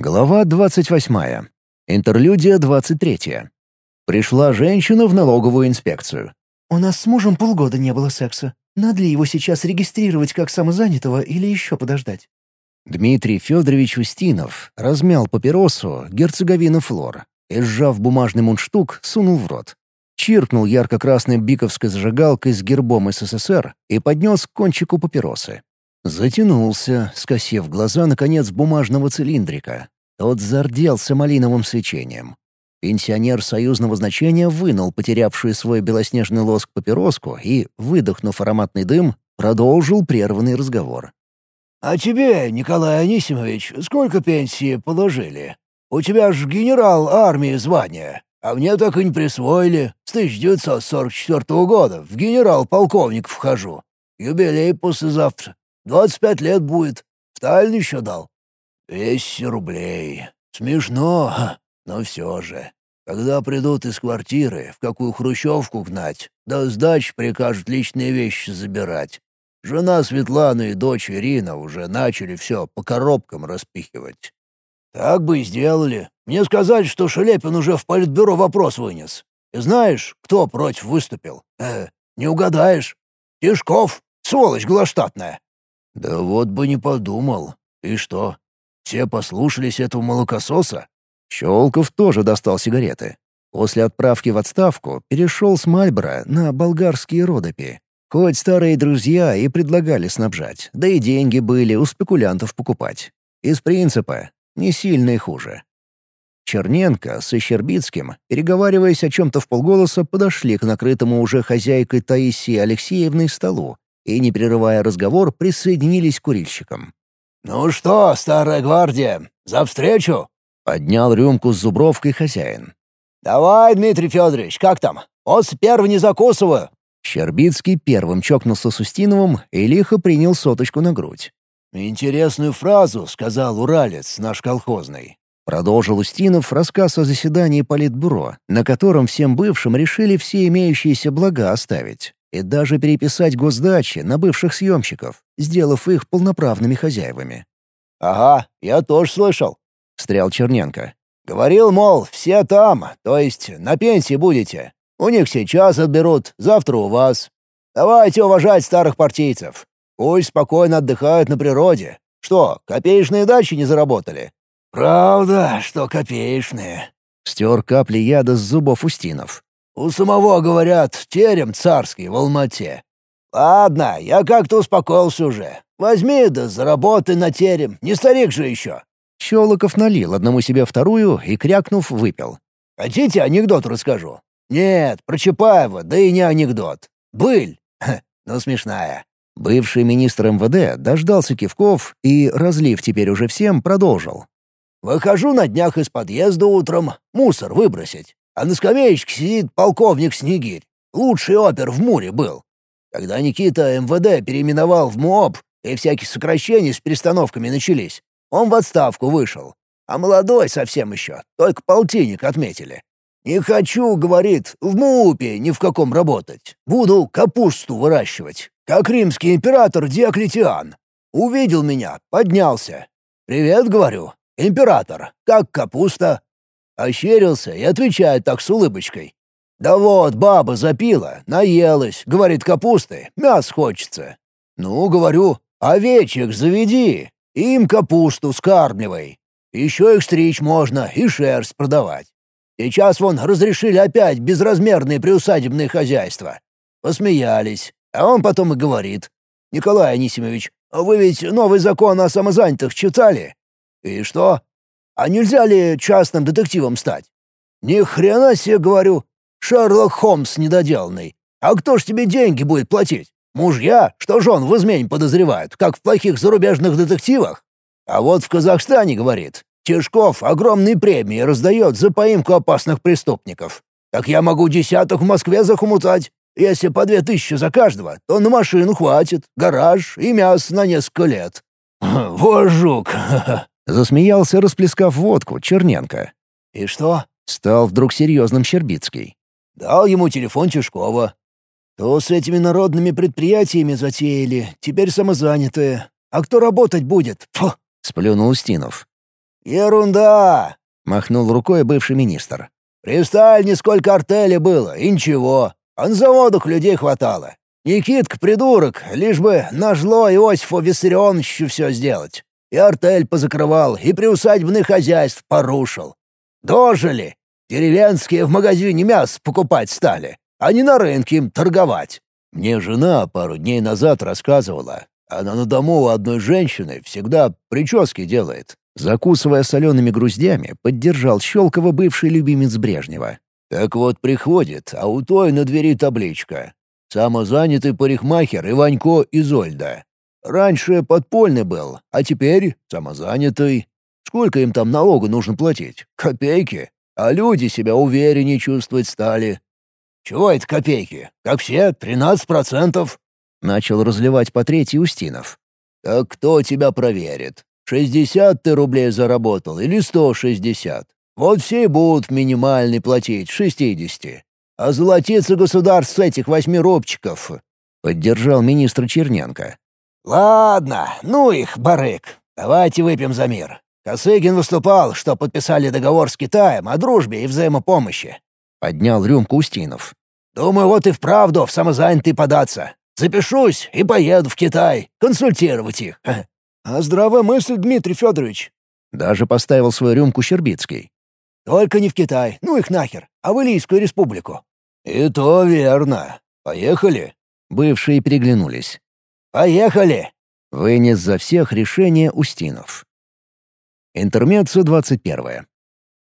Глава 28. Интерлюдия 23. Пришла женщина в налоговую инспекцию. «У нас с мужем полгода не было секса. Надо ли его сейчас регистрировать как самозанятого или еще подождать?» Дмитрий Федорович Устинов размял папиросу герцоговина флор и, сжав бумажный мундштук, сунул в рот. Чиркнул ярко-красной биковской зажигалкой с гербом СССР и поднес к кончику папиросы. Затянулся, скосив глаза, наконец, бумажного цилиндрика. Тот зарделся малиновым свечением. Пенсионер союзного значения вынул потерявшую свой белоснежный лоск папироску и, выдохнув ароматный дым, продолжил прерванный разговор. «А тебе, Николай Анисимович, сколько пенсии положили? У тебя ж генерал армии звание, а мне так и не присвоили. С 1944 года в генерал-полковник вхожу. Юбилей послезавтра. 25 лет будет. Сталин еще дал. 200 рублей. Смешно, но все же. Когда придут из квартиры, в какую хрущевку гнать, да сдач прикажут личные вещи забирать. Жена Светлана и дочь Ирина уже начали все по коробкам распихивать. Так бы и сделали. Мне сказали, что Шелепин уже в политбюро вопрос вынес. И знаешь, кто против выступил? Э, не угадаешь. Тишков, сволочь глаштатная. Да вот бы не подумал. И что, все послушались этого молокососа? Щелков тоже достал сигареты. После отправки в отставку перешел с Мальбора на болгарские родопи. Хоть старые друзья и предлагали снабжать, да и деньги были у спекулянтов покупать. Из принципа не сильно и хуже. Черненко со Щербицким, переговариваясь о чем-то в полголоса, подошли к накрытому уже хозяйкой Таисии Алексеевной столу и, не прерывая разговор, присоединились к курильщикам. «Ну что, старая гвардия, за встречу?» — поднял рюмку с зубровкой хозяин. «Давай, Дмитрий Федорович, как там? После первого не закусываю». Щербицкий первым чокнулся с Устиновым и лихо принял соточку на грудь. «Интересную фразу сказал уралец наш колхозный». Продолжил Устинов рассказ о заседании Политбюро, на котором всем бывшим решили все имеющиеся блага оставить и даже переписать госдачи на бывших съемщиков, сделав их полноправными хозяевами. «Ага, я тоже слышал», — встрял Черненко. «Говорил, мол, все там, то есть на пенсии будете. У них сейчас отберут, завтра у вас. Давайте уважать старых партийцев. Пусть спокойно отдыхают на природе. Что, копеечные дачи не заработали?» «Правда, что копеечные», — стер капли яда с зубов Устинов. «У самого, говорят, терем царский в Алмате. Ладно, я как-то успокоился уже. Возьми да заработай на терем, не старик же еще». Щелоков налил одному себе вторую и, крякнув, выпил. «Хотите анекдот расскажу?» «Нет, про Чапаева, да и не анекдот. Быль, Ха, но смешная». Бывший министр МВД дождался кивков и, разлив теперь уже всем, продолжил. «Выхожу на днях из подъезда утром, мусор выбросить, а на скамеечке сидит полковник Снегирь, лучший опер в Муре был. Когда Никита МВД переименовал в МООП, и всякие сокращения с перестановками начались, он в отставку вышел. А молодой совсем еще, только полтинник отметили. «Не хочу, — говорит, — в МУПе ни в каком работать. Буду капусту выращивать, как римский император Диоклетиан. Увидел меня, поднялся. «Привет, — говорю, — император, как капуста?» Ощерился и отвечает так с улыбочкой. «Да вот, баба запила, наелась, — говорит, — капусты, мяс хочется. Ну, говорю, овечек заведи, им капусту скармливай. Еще их стричь можно и шерсть продавать. Сейчас вон разрешили опять безразмерные приусадебные хозяйства. Посмеялись. А он потом и говорит. «Николай Анисимович, вы ведь новый закон о самозанятых читали?» «И что? А нельзя ли частным детективом стать?» «Ни хрена себе, говорю. Шерлок Холмс недоделанный. А кто ж тебе деньги будет платить? Мужья, что жен в измене подозревают, как в плохих зарубежных детективах? А вот в Казахстане, говорит, Тишков огромные премии раздает за поимку опасных преступников. Так я могу десяток в Москве захомутать. Если по две тысячи за каждого, то на машину хватит, гараж и мясо на несколько лет». «Вот жук!» — засмеялся, расплескав водку, Черненко. «И что?» — стал вдруг серьезным Щербицкий. «Дал ему телефон Тишкова. То с этими народными предприятиями затеяли, теперь самозанятые. А кто работать будет? Фу!» — сплюнул Устинов. «Ерунда!» — махнул рукой бывший министр. «При Сталине сколько артели было, и ничего. А на заводах людей хватало. Никитка придурок, лишь бы нажло Иосифу Виссарионовичу все сделать. И артель позакрывал, и приусадебное хозяйство порушил. Дожили. Деревенские в магазине мясо покупать стали, а не на рынке им торговать. Мне жена пару дней назад рассказывала. Она на дому у одной женщины всегда прически делает. Закусывая солеными груздями, поддержал Щелкова бывший любимец Брежнева. Так вот приходит, а у той на двери табличка. Самозанятый парикмахер Иванько Изольда. Раньше подпольный был, а теперь самозанятый. Сколько им там налога нужно платить? Копейки. А люди себя увереннее чувствовать стали. Чего это копейки? Как все, тринадцать процентов. Начал разливать по третий Устинов. Так кто тебя проверит? Шестьдесят ты рублей заработал или сто шестьдесят? Вот все будут минимальный платить, шестидесяти. А золотиться государств с этих восьми рубчиков. Поддержал министр Черненко. «Ладно, ну их, барык. Давайте выпьем за мир. Косыгин выступал, что подписали договор с Китаем о дружбе и взаимопомощи». Поднял рюмку Устинов. «Думаю, вот и вправду в самозанятый податься. Запишусь и поеду в Китай, консультировать их. А здравая мысль, Дмитрий Федорович. Даже поставил свою рюмку Щербицкий. Только не в Китай, ну их нахер, а в Илийскую республику. И то верно. Поехали. Бывшие переглянулись. Поехали. Вынес за всех решение Устинов. Интермеццо 21.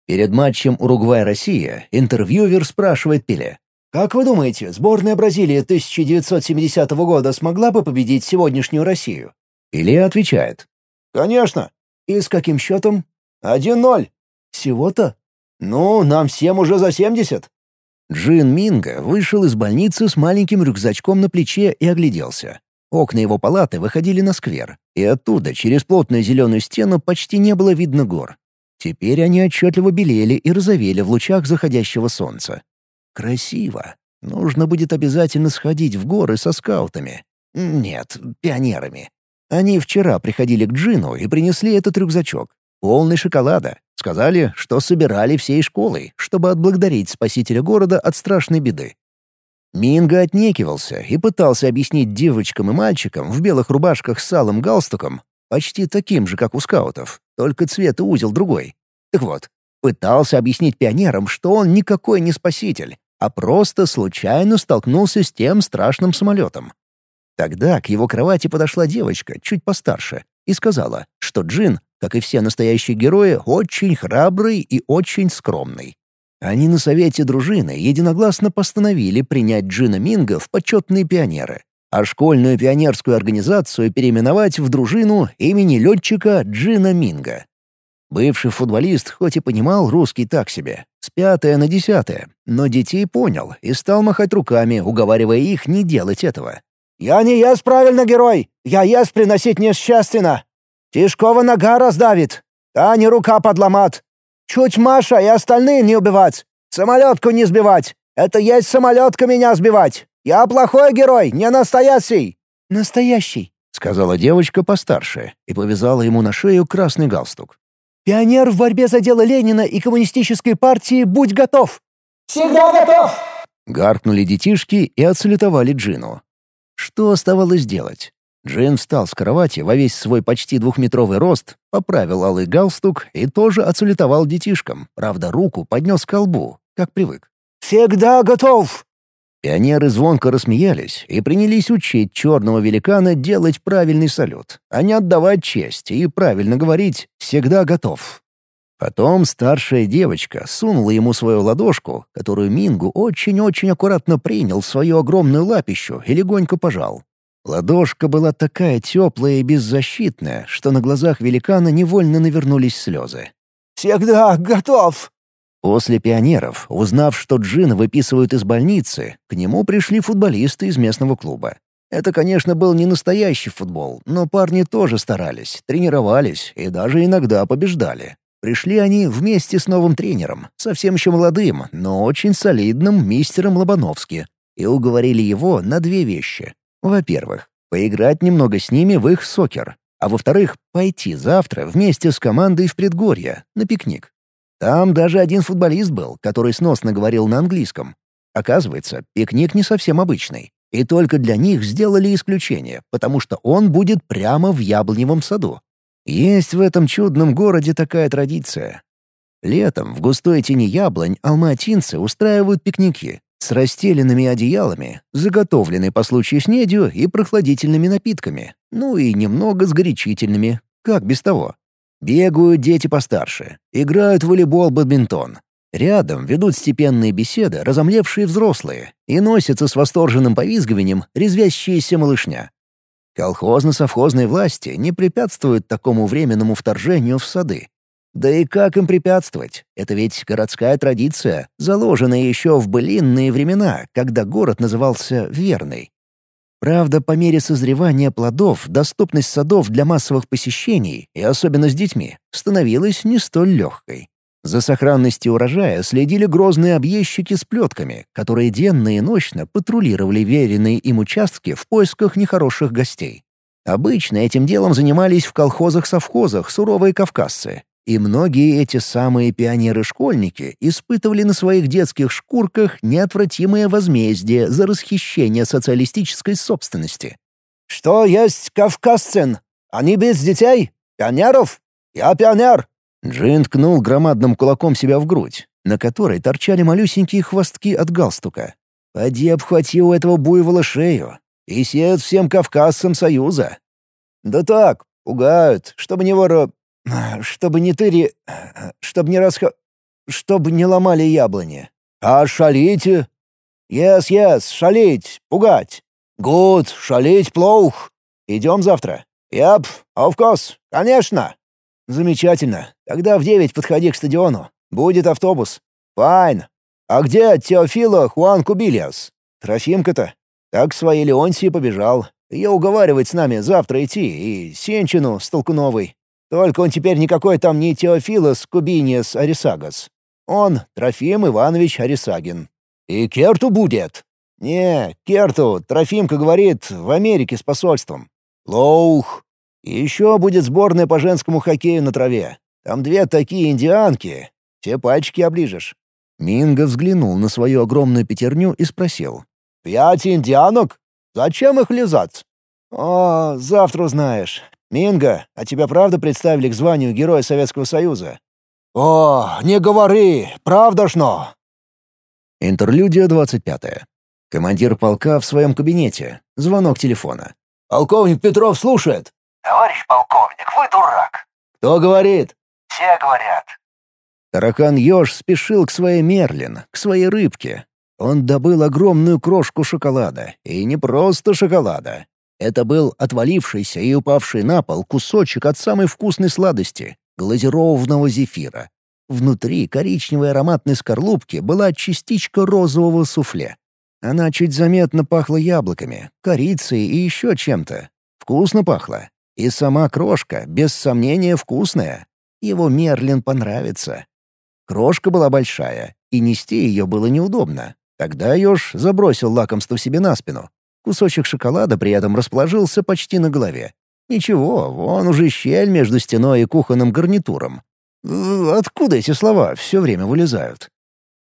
Перед матчем Уругвай-Россия интервьюер спрашивает Пеле. «Как вы думаете, сборная Бразилии 1970 года смогла бы победить сегодняшнюю Россию?» Илья отвечает. «Конечно». «И с каким счетом?» «Один ноль». «Всего-то?» «Ну, нам всем уже за семьдесят». Джин Минга вышел из больницы с маленьким рюкзачком на плече и огляделся. Окна его палаты выходили на сквер, и оттуда через плотную зеленую стену почти не было видно гор. Теперь они отчетливо белели и розовели в лучах заходящего солнца. Красиво. Нужно будет обязательно сходить в горы со скаутами. Нет, пионерами. Они вчера приходили к Джину и принесли этот рюкзачок. Полный шоколада. Сказали, что собирали всей школой, чтобы отблагодарить спасителя города от страшной беды. Минга отнекивался и пытался объяснить девочкам и мальчикам в белых рубашках с алым галстуком, почти таким же, как у скаутов, только цвет и узел другой. Так вот, пытался объяснить пионерам, что он никакой не спаситель, а просто случайно столкнулся с тем страшным самолетом. Тогда к его кровати подошла девочка, чуть постарше, и сказала, что Джин, как и все настоящие герои, очень храбрый и очень скромный. Они на совете дружины единогласно постановили принять Джина Минга в почетные пионеры, а школьную пионерскую организацию переименовать в дружину имени летчика Джина Минга. Бывший футболист хоть и понимал русский так себе, с пятое на десятое, но детей понял и стал махать руками, уговаривая их не делать этого. «Я не ест правильно, герой! Я ест приносить несчастьно! Тишкова нога раздавит, а не рука подломат! Чуть Маша и остальные не убивать! Самолетку не сбивать! Это есть самолетка меня сбивать! Я плохой герой, не настоящий!» «Настоящий», — сказала девочка постарше и повязала ему на шею красный галстук. «Пионер в борьбе за дело Ленина и коммунистической партии, будь готов!» «Всегда готов!» Гаркнули детишки и отсалютовали Джину. Что оставалось делать? Джин встал с кровати во весь свой почти двухметровый рост, поправил алый галстук и тоже отсалютовал детишкам, правда, руку поднес к колбу, как привык. «Всегда готов!» Пионеры звонко рассмеялись и принялись учить черного великана делать правильный салют, а не отдавать честь и правильно говорить «всегда готов». Потом старшая девочка сунула ему свою ладошку, которую Мингу очень-очень аккуратно принял в свою огромную лапищу и легонько пожал. Ладошка была такая теплая и беззащитная, что на глазах великана невольно навернулись слезы. «Всегда готов!» После пионеров, узнав, что Джина выписывают из больницы, к нему пришли футболисты из местного клуба. Это, конечно, был не настоящий футбол, но парни тоже старались, тренировались и даже иногда побеждали. Пришли они вместе с новым тренером, совсем еще молодым, но очень солидным мистером Лобановски, и уговорили его на две вещи. Во-первых, поиграть немного с ними в их сокер, а во-вторых, пойти завтра вместе с командой в предгорье, на пикник. Там даже один футболист был, который сносно говорил на английском. Оказывается, пикник не совсем обычный. И только для них сделали исключение, потому что он будет прямо в яблоневом саду. Есть в этом чудном городе такая традиция. Летом в густой тени яблонь алматинцы устраивают пикники с расстеленными одеялами, заготовленной по случаю снедью и прохладительными напитками, ну и немного с горячительными, как без того. Бегают дети постарше, играют в волейбол-бадминтон. Рядом ведут степенные беседы разомлевшие взрослые и носятся с восторженным повизгиванием резвящиеся малышня. Колхозно-совхозные власти не препятствуют такому временному вторжению в сады. Да и как им препятствовать? Это ведь городская традиция, заложенная еще в былинные времена, когда город назывался Верный. Правда, по мере созревания плодов доступность садов для массовых посещений, и особенно с детьми, становилась не столь легкой. За сохранностью урожая следили грозные объездчики с плетками, которые денно и ночно патрулировали веренные им участки в поисках нехороших гостей. Обычно этим делом занимались в колхозах-совхозах суровые кавказцы, и многие эти самые пионеры-школьники испытывали на своих детских шкурках неотвратимое возмездие за расхищение социалистической собственности. «Что есть кавказцин? Они без детей? Пионеров? Я пионер!» Джин ткнул громадным кулаком себя в грудь, на которой торчали малюсенькие хвостки от галстука. «Поди обхвати у этого буйвола шею и сеют всем кавказцам Союза». «Да так, пугают, чтобы не воро... чтобы не тыри... чтобы не расхо... чтобы не ломали яблони. А шалите?» «Yes, yes, шалить, пугать. Good, шалить плохо. Идем завтра?» «Yep, of course, конечно». «Замечательно. Тогда в девять подходи к стадиону. Будет автобус». «Файн. А где Теофила Хуан Кубильяс? Трофимка-то?» «Так своей Леонсии побежал. Ее уговаривать с нами завтра идти, и Сенчину с Толкуновой. Только он теперь никакой там не Теофилос Кубиниас Арисагас. Он Трофим Иванович Арисагин. И Керту будет?» «Не, Керту, Трофимка говорит, в Америке с посольством». «Лоух, и еще будет сборная по женскому хоккею на траве. Там две такие индианки. Все пальчики оближешь». Минго взглянул на свою огромную пятерню и спросил. «Пять индианок? Зачем их лизать?» «О, завтра узнаешь. Минго, а тебя правда представили к званию Героя Советского Союза?» «О, не говори, правда ж но!» Интерлюдия 25. Командир полка в своем кабинете. Звонок телефона. «Полковник Петров слушает!» «Товарищ полковник, вы дурак!» «Кто говорит?» «Все говорят». Таракан-еж спешил к своей Мерлин, к своей рыбке. Он добыл огромную крошку шоколада. И не просто шоколада. Это был отвалившийся и упавший на пол кусочек от самой вкусной сладости — глазированного зефира. Внутри коричневой ароматной скорлупки была частичка розового суфле. Она чуть заметно пахла яблоками, корицей и еще чем-то. Вкусно пахло. И сама крошка, без сомнения, вкусная. Его Мерлин понравится. Крошка была большая, и нести ее было неудобно. Тогда еж забросил лакомство себе на спину. Кусочек шоколада при этом расположился почти на голове. Ничего, вон уже щель между стеной и кухонным гарнитуром. Откуда эти слова все время вылезают?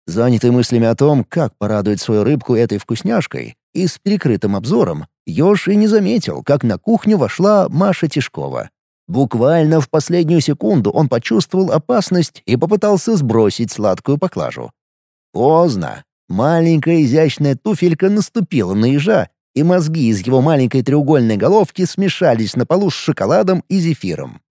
Занятый мыслями о том, как порадует свою рыбку этой вкусняшкой, и с перекрытым обзором, Ёж и не заметил, как на кухню вошла Маша Тишкова. Буквально в последнюю секунду он почувствовал опасность и попытался сбросить сладкую поклажу. Поздно. Маленькая изящная туфелька наступила на ежа, и мозги из его маленькой треугольной головки смешались на полу с шоколадом и зефиром.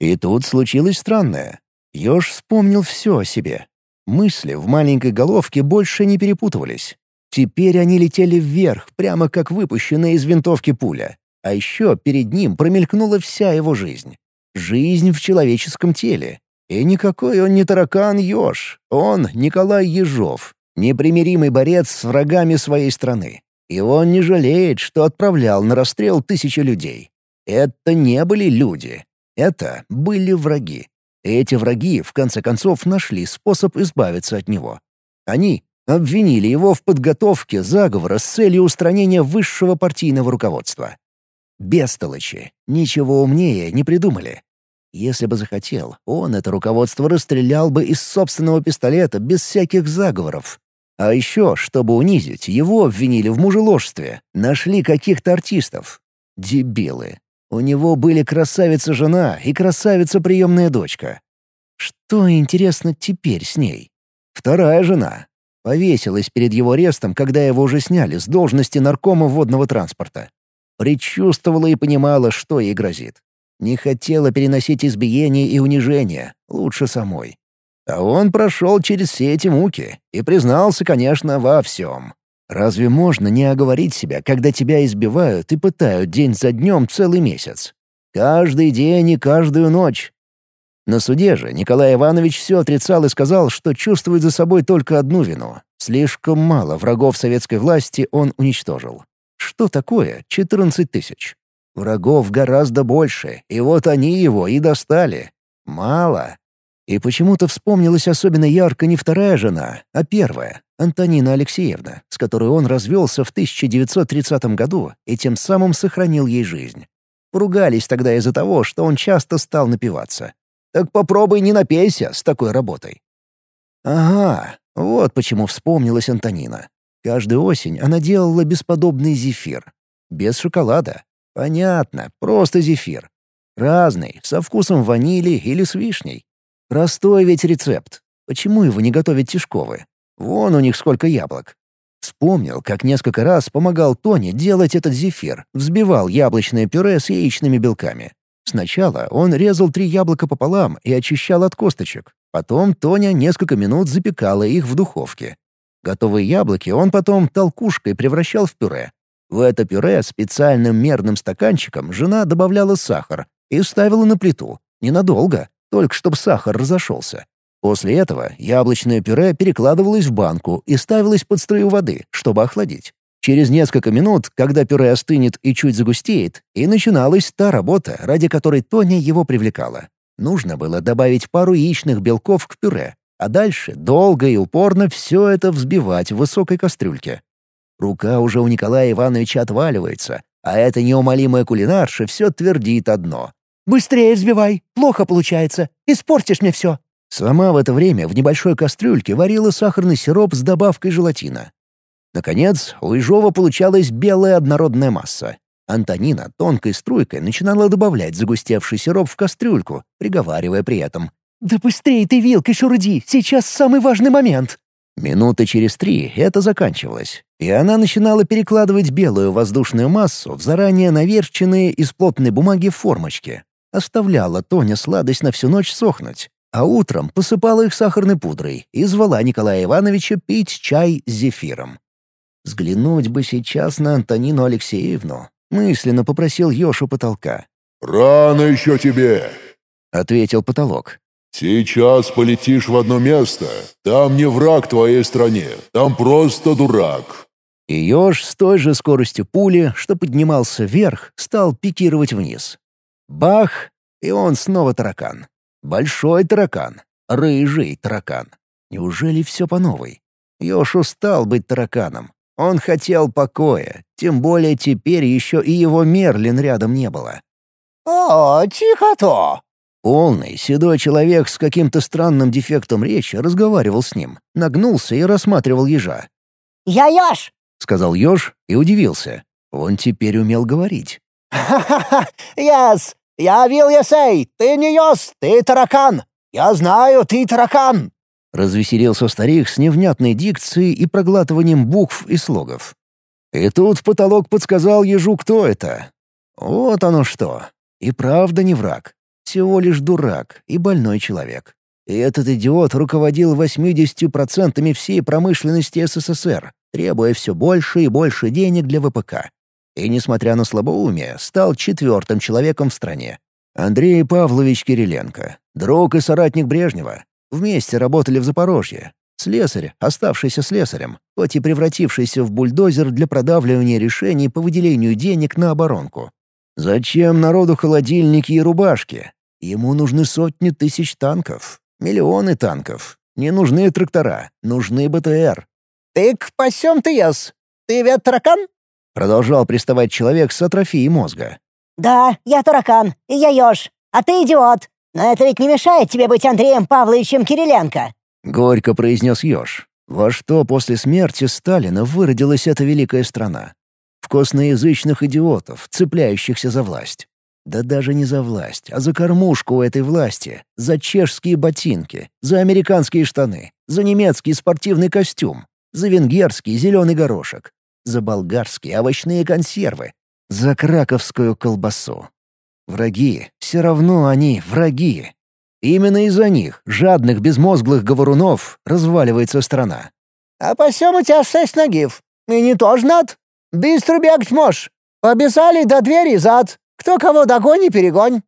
И тут случилось странное. Ёж вспомнил все о себе. Мысли в маленькой головке больше не перепутывались. Теперь они летели вверх, прямо как выпущенная из винтовки пуля. А еще перед ним промелькнула вся его жизнь. Жизнь в человеческом теле. И никакой он не таракан-еж. Он Николай Ежов, непримиримый борец с врагами своей страны. И он не жалеет, что отправлял на расстрел тысячи людей. Это не были люди. Это были враги. Эти враги, в конце концов, нашли способ избавиться от него. Они обвинили его в подготовке заговора с целью устранения высшего партийного руководства. Бестолочи. Ничего умнее не придумали. Если бы захотел, он это руководство расстрелял бы из собственного пистолета без всяких заговоров. А еще, чтобы унизить, его обвинили в мужеложстве. Нашли каких-то артистов. Дебилы. У него были красавица-жена и красавица-приемная дочка. Что, интересно, теперь с ней? Вторая жена. Повесилась перед его арестом, когда его уже сняли с должности наркома водного транспорта. Предчувствовала и понимала, что ей грозит. Не хотела переносить избиения и унижения, лучше самой. А он прошел через все эти муки и признался, конечно, во всем. Разве можно не оговорить себя, когда тебя избивают и пытают день за днем целый месяц? Каждый день и каждую ночь. На суде же Николай Иванович все отрицал и сказал, что чувствует за собой только одну вину. Слишком мало врагов советской власти он уничтожил. Что такое 14 тысяч? Врагов гораздо больше, и вот они его и достали. Мало. И почему-то вспомнилась особенно ярко не вторая жена, а первая, Антонина Алексеевна, с которой он развелся в 1930 году и тем самым сохранил ей жизнь. Поругались тогда из-за того, что он часто стал напиваться. Так попробуй не напейся с такой работой. Ага, вот почему вспомнилась Антонина. Каждую осень она делала бесподобный зефир. Без шоколада. Понятно, просто зефир. Разный, со вкусом ванили или с вишней. Простой ведь рецепт. Почему его не готовят Тишковы? Вон у них сколько яблок. Вспомнил, как несколько раз помогал Тоне делать этот зефир, взбивал яблочное пюре с яичными белками. Сначала он резал три яблока пополам и очищал от косточек. Потом Тоня несколько минут запекала их в духовке. Готовые яблоки он потом толкушкой превращал в пюре. В это пюре специальным мерным стаканчиком жена добавляла сахар и ставила на плиту. Ненадолго, только чтобы сахар разошелся. После этого яблочное пюре перекладывалось в банку и ставилось под струю воды, чтобы охладить. Через несколько минут, когда пюре остынет и чуть загустеет, и начиналась та работа, ради которой Тоня его привлекала. Нужно было добавить пару яичных белков к пюре, а дальше долго и упорно все это взбивать в высокой кастрюльке. Рука уже у Николая Ивановича отваливается, а эта неумолимая кулинарша все твердит одно. «Быстрее взбивай! Плохо получается! Испортишь мне все!» Сама в это время в небольшой кастрюльке варила сахарный сироп с добавкой желатина. Наконец, у Ижова получалась белая однородная масса. Антонина тонкой струйкой начинала добавлять загустевший сироп в кастрюльку, приговаривая при этом. «Да быстрее ты вилкой шуруди! Сейчас самый важный момент!» Минуты через три это заканчивалось, и она начинала перекладывать белую воздушную массу в заранее наверченные из плотной бумаги формочки. Оставляла Тоня сладость на всю ночь сохнуть, а утром посыпала их сахарной пудрой и звала Николая Ивановича пить чай с зефиром. Взглянуть бы сейчас на Антонину Алексеевну. Мысленно попросил Ёшу потолка. «Рано еще тебе», — ответил потолок. «Сейчас полетишь в одно место. Там не враг твоей стране, там просто дурак». И еж с той же скоростью пули, что поднимался вверх, стал пикировать вниз. Бах! И он снова таракан. Большой таракан. Рыжий таракан. Неужели все по новой? Ёж устал быть тараканом. Он хотел покоя, тем более теперь еще и его Мерлин рядом не было. «О, тихо-то!» Полный, седой человек с каким-то странным дефектом речи разговаривал с ним, нагнулся и рассматривал ежа. «Я еж!» — сказал еж и удивился. Он теперь умел говорить. «Ха-ха-ха! Яс! Я вил есей! Ты не ес, ты таракан! Я знаю, ты таракан!» Развеселился старик с невнятной дикцией и проглатыванием букв и слогов. И тут потолок подсказал ежу, кто это. Вот оно что. И правда не враг. Всего лишь дурак и больной человек. И этот идиот руководил 80% всей промышленности СССР, требуя все больше и больше денег для ВПК. И, несмотря на слабоумие, стал четвертым человеком в стране. Андрей Павлович Кириленко, друг и соратник Брежнева, Вместе работали в Запорожье. Слесарь, оставшийся слесарем, хоть и превратившийся в бульдозер для продавливания решений по выделению денег на оборонку. Зачем народу холодильники и рубашки? Ему нужны сотни тысяч танков, миллионы танков. Не нужны трактора, нужны БТР. «Ты к посем ты ес? Ты ведь таракан?» Продолжал приставать человек с атрофией мозга. «Да, я таракан, и я еж, а ты идиот. Но это ведь не мешает тебе быть Андреем Павловичем Кириленко». Горько произнес еж. Во что после смерти Сталина выродилась эта великая страна? В косноязычных идиотов, цепляющихся за власть. Да даже не за власть, а за кормушку этой власти, за чешские ботинки, за американские штаны, за немецкий спортивный костюм, за венгерский зеленый горошек, за болгарские овощные консервы, за краковскую колбасу. Враги, все равно они враги. Именно из-за них, жадных безмозглых говорунов, разваливается страна. «А посем у тебя шесть ногив. И не тоже над. Быстро бегать можешь. Побежали до двери зад. Кто кого догони, перегонь.